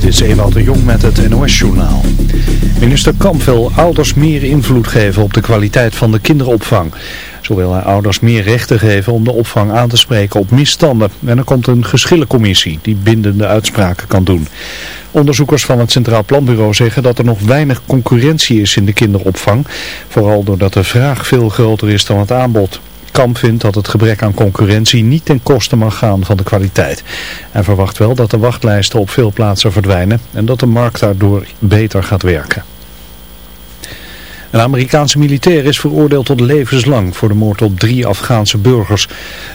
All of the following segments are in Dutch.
Dit is Ewout de Jong met het NOS-journaal. Minister Kamp wil ouders meer invloed geven op de kwaliteit van de kinderopvang. Zo wil hij ouders meer rechten geven om de opvang aan te spreken op misstanden. En er komt een geschillencommissie die bindende uitspraken kan doen. Onderzoekers van het Centraal Planbureau zeggen dat er nog weinig concurrentie is in de kinderopvang. Vooral doordat de vraag veel groter is dan het aanbod. Kamp vindt dat het gebrek aan concurrentie niet ten koste mag gaan van de kwaliteit. Hij verwacht wel dat de wachtlijsten op veel plaatsen verdwijnen en dat de markt daardoor beter gaat werken. Een Amerikaanse militair is veroordeeld tot levenslang voor de moord op drie Afghaanse burgers.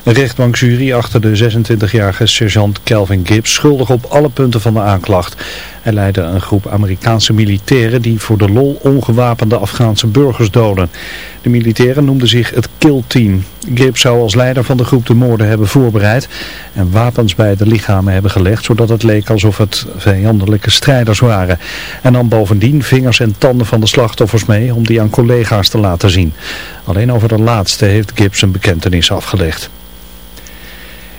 Een rechtbankjury achter de 26-jarige sergeant Kelvin Gibbs schuldig op alle punten van de aanklacht. Hij leidde een groep Amerikaanse militairen die voor de lol ongewapende Afghaanse burgers doden. De militairen noemden zich het Kill Team. Gibbs zou als leider van de groep de moorden hebben voorbereid en wapens bij de lichamen hebben gelegd, zodat het leek alsof het vijandelijke strijders waren. En dan bovendien vingers en tanden van de slachtoffers mee om die aan collega's te laten zien. Alleen over de laatste heeft Gibbs een bekentenis afgelegd.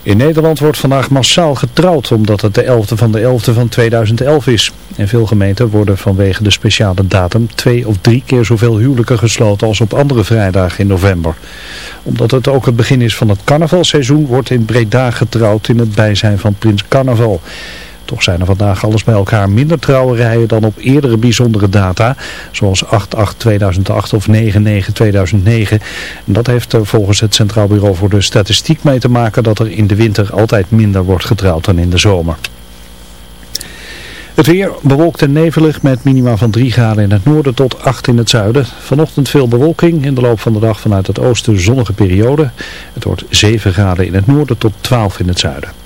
In Nederland wordt vandaag massaal getrouwd omdat het de 11e van de 11e van 2011 is. In veel gemeenten worden vanwege de speciale datum twee of drie keer zoveel huwelijken gesloten als op andere vrijdagen in november. Omdat het ook het begin is van het carnavalseizoen wordt in Breda getrouwd in het bijzijn van Prins Carnaval. Toch zijn er vandaag alles bij elkaar minder trouwerijen dan op eerdere bijzondere data, zoals 8-8-2008 of 9-9-2009. Dat heeft er volgens het Centraal Bureau voor de Statistiek mee te maken dat er in de winter altijd minder wordt getrouwd dan in de zomer. Het weer bewolkt en nevelig met minima van 3 graden in het noorden tot 8 in het zuiden. Vanochtend veel bewolking, in de loop van de dag vanuit het oosten zonnige periode. Het wordt 7 graden in het noorden tot 12 in het zuiden.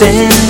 Stand.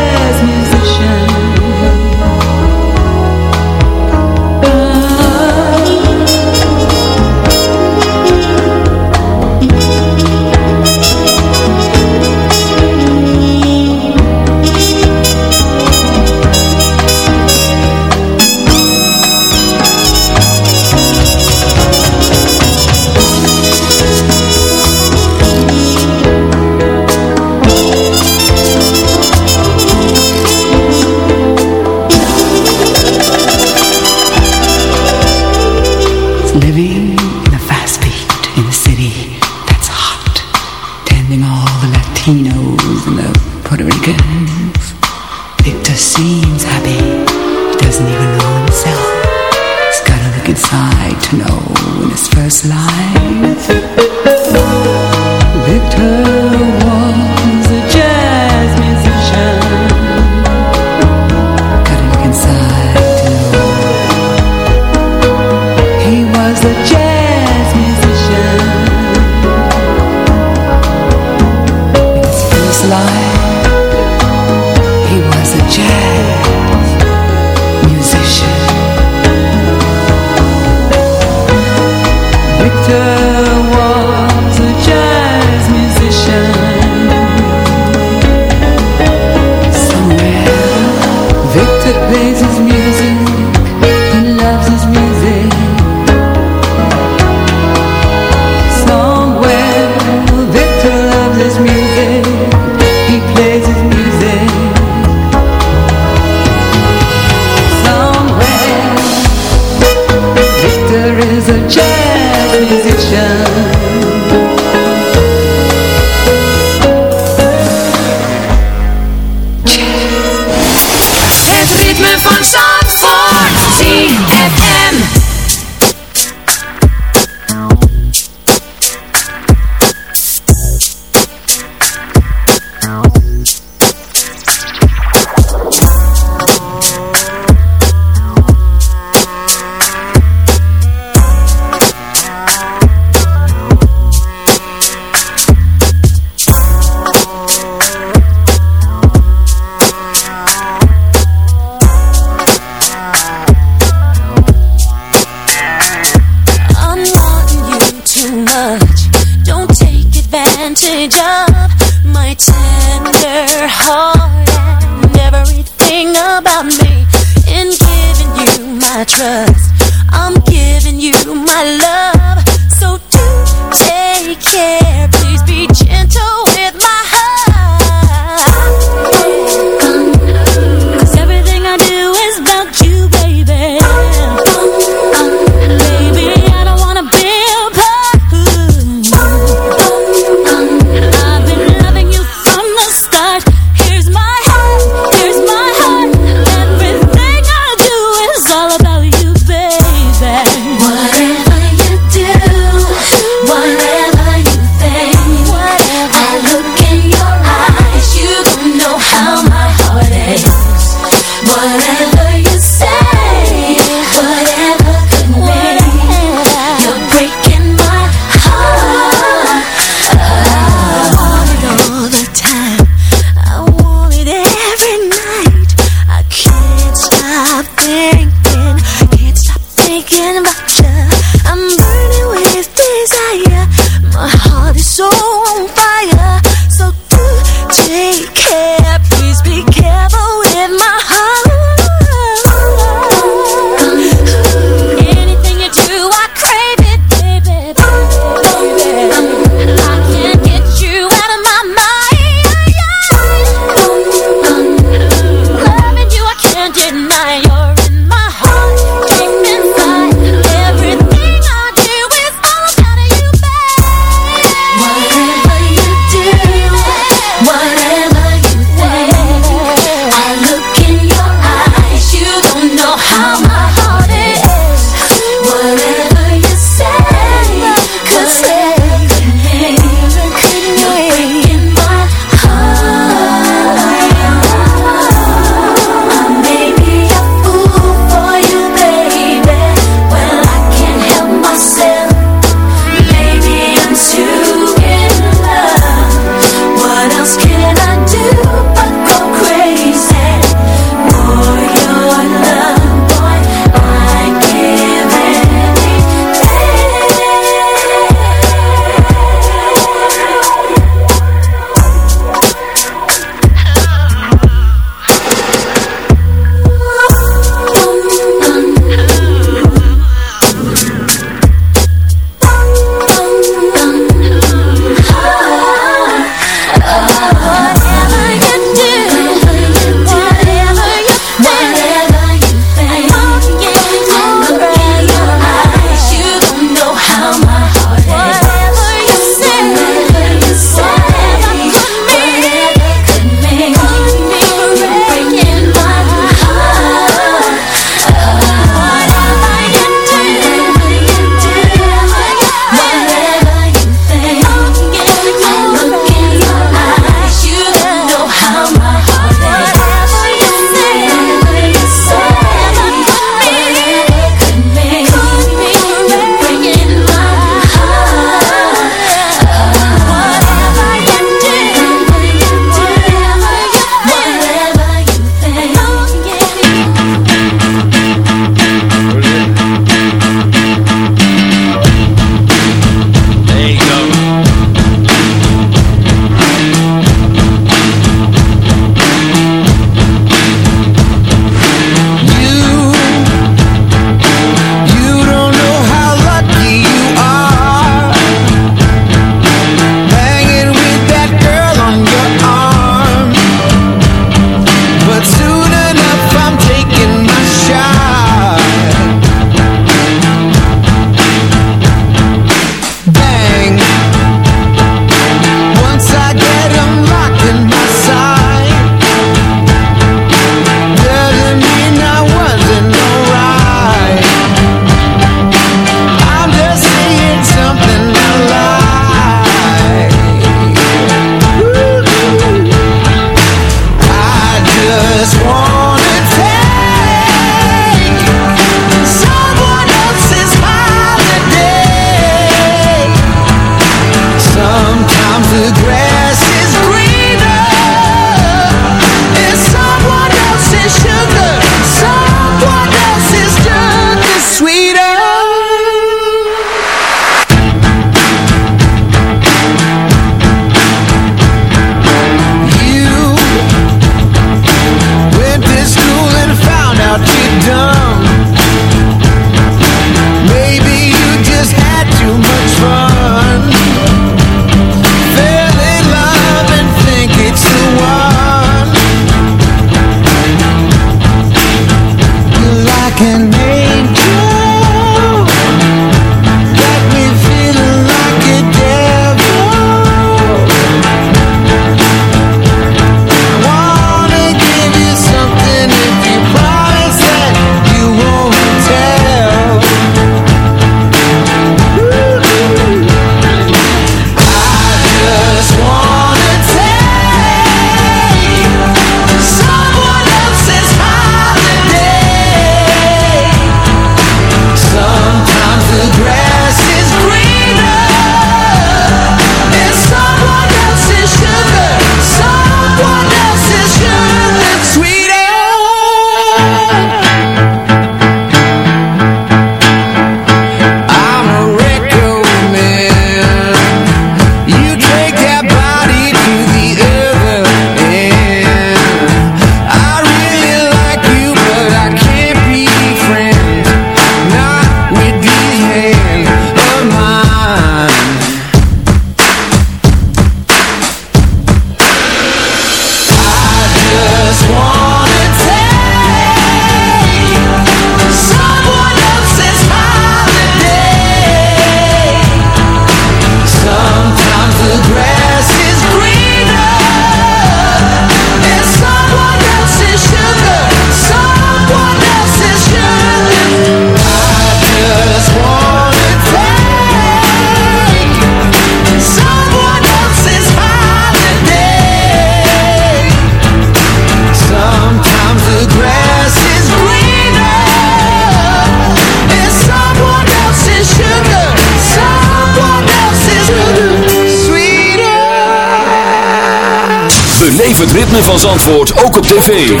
Zandvoort ook op tv.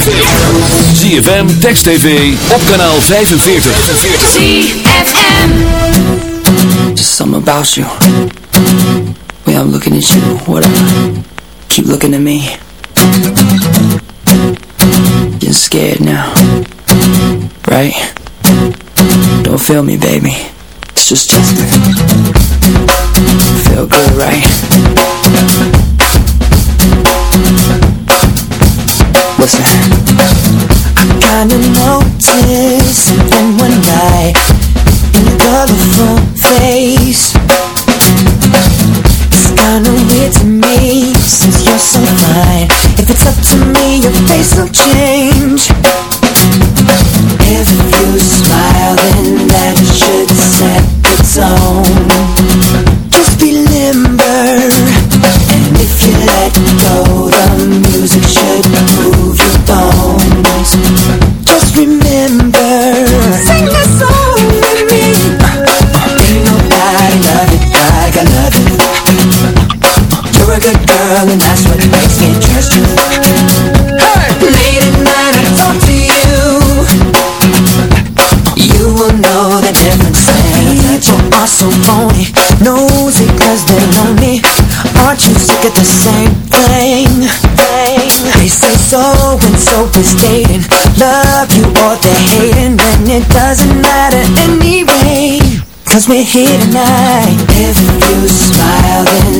ZFM, Text TV, op kanaal 45. ZFM Just something about you. When I'm looking at you, what whatever. Keep looking at me. You're scared now. Right? Don't feel me, baby. It's just just Feel good, right? so fine If it's up to me, your face will change. Cause we're here tonight. If you smile then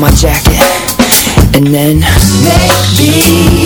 my jacket. And then Maybe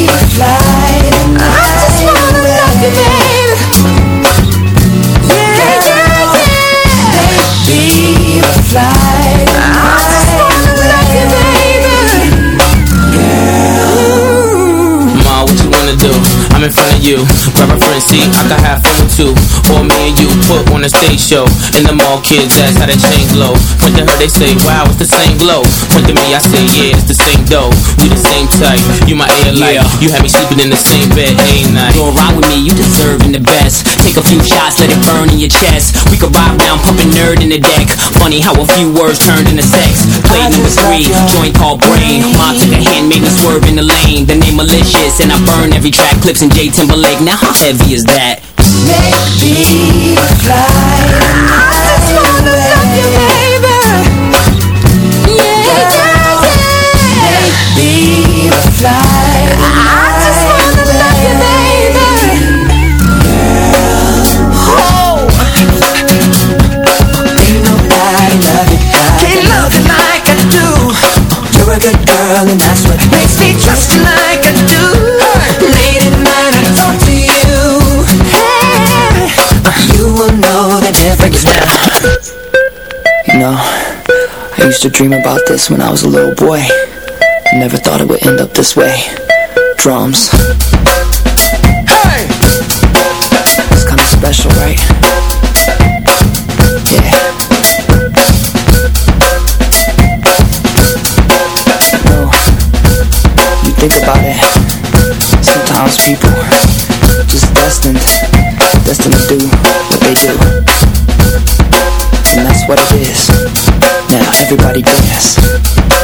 you. Grab a friend, see, I can have fun with you. Or me and you put on a stage show. And the mall kids ask how that chain glow. Point to her, they say, wow, it's the same glow. Point to me, I say, yeah, it's the same dough. We the same type. You my air light. Yeah. You had me sleeping in the same bed, ain't night. You're ride with me, you deserving the best. Take a few shots, let it burn in your chest. We could ride down, pumping nerd in the deck. Funny how a few words turned into sex. Play number three, joint called brain. Mom took a hand, made me swerve in the lane. The name malicious, and I burn every track. Clips in J Timberlake. Now how heavy is that? Fly. I just wanna love you, baby. Yeah, yeah, yeah. Fly. I just wanna love you, baby. Oh. Ain't nobody love like I do. You're a good girl, and that's what makes me trust you like to dream about this when I was a little boy. Never thought it would end up this way. Drums. Hey! It's kinda special, right? Yeah. No, you think about it. Sometimes people just destined, destined to do what they do. And that's what it is. Everybody dance.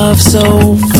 love so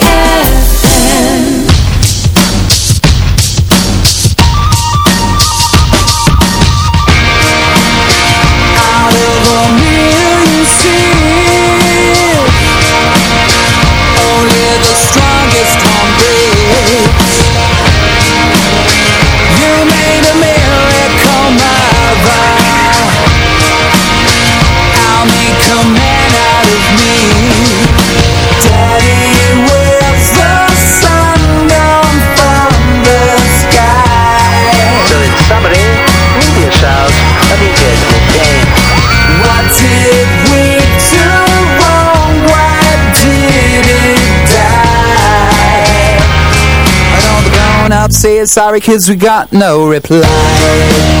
say sorry kids we got no reply.